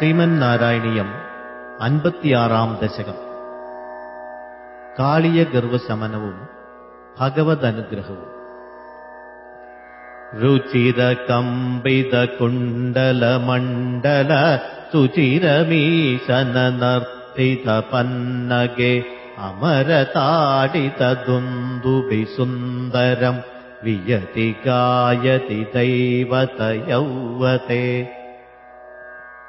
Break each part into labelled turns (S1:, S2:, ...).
S1: ശ്രീമന്നാരായണീയം श्रीमन्नारायणीयम् अन्पत्या दशकम् काळीयगर्वशमनौ भगवदनुग्रह रुचिरकम्बितकुण्डलमण्डल सुचिरमीशनपितपन्नगे अमरताडितदुन्दुबि सुन्दरम् वियतिकायति दैवतयौवते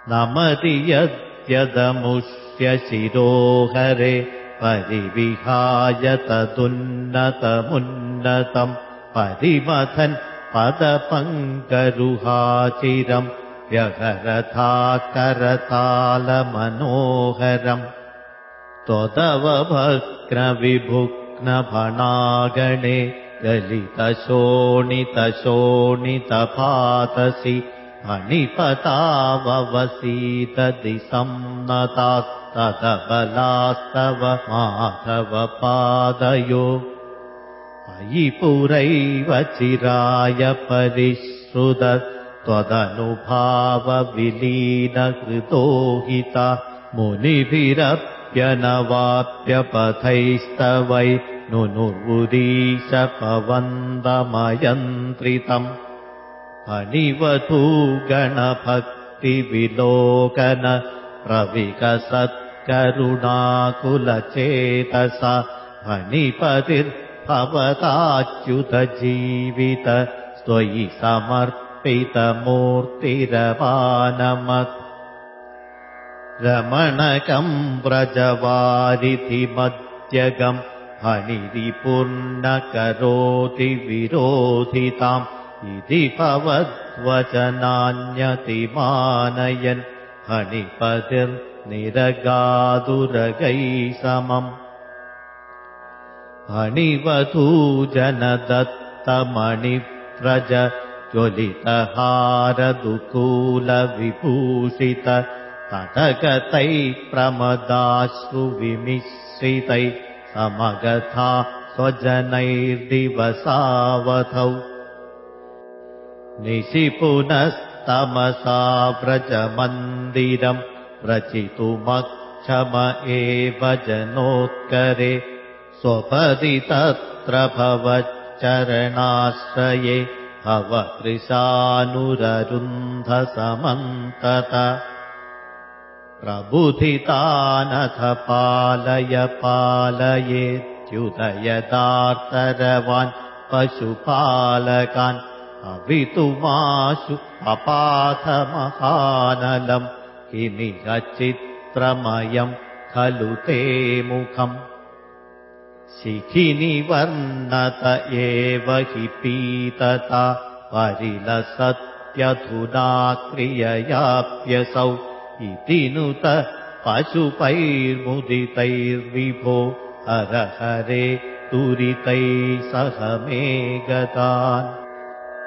S1: नमति यद्यदमुष्य शिरोहरे परिविहाय तदुन्नतमुन्नतम् परिमथन् पदपङ्करुहाचिरम् व्यघरथाकरतालमनोहरम् त्वदवभग्नविभुग्नभणागणे गलितशोणितशोणितपातसि फणिपताववसीतदि संनतास्तदबलास्तव माधवपादयो अयि पुरैव चिराय परिश्रुत त्वदनुभावविलीनकृतोहिता मुनिभिरप्यनवाप्यपथैस्तवै नुनुर्वुरीशपवन्दमयन्त्रितम् फणिवधूगणभक्तिविलोकन प्रविकसत्करुणाकुलचेतसा फणिपतिर्भवताच्युतजीवित त्वयि समर्पितमूर्तिरवानमत्। रमणकम् व्रजवारिधिमध्यगम् फणिरिपूर्णकरोति विरोधिताम् इति भवद्वचनान्यतिमानयन् फणिपतिर्निरगादुरगै समम्। फणिवधूजनदत्तमणिव्रज ज्वलितहारदुकूलविभूषित तटगतैः प्रमदाश्रुविमिश्रितै समगथा स्वजनैर्दिवसावधौ निशिपुनस्तमसा व्रजमन्दिरम् व्रचितुमक्षम एव जनोत्करे स्वपदि तत्र भवच्चरणाश्रये भवकृशानुररुन्धसमन्तत। प्रबुधितानथ पालय पालयेत्युदयदार्तरवान् पशुपालकान् अवितुमाशु अपाथमहानलम्। किमिह चित्रमयम् खलु ते मुखम्। शिखिनिवर्णत एव हि पीतता। परिलसत्यधुना क्रिययाप्यसौ इति नुत पशुपैर्मुदितैर्विभो। हरहरे दुरितैः सह मे गतान्